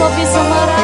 Sophie Samara.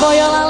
Boyolali. Oh,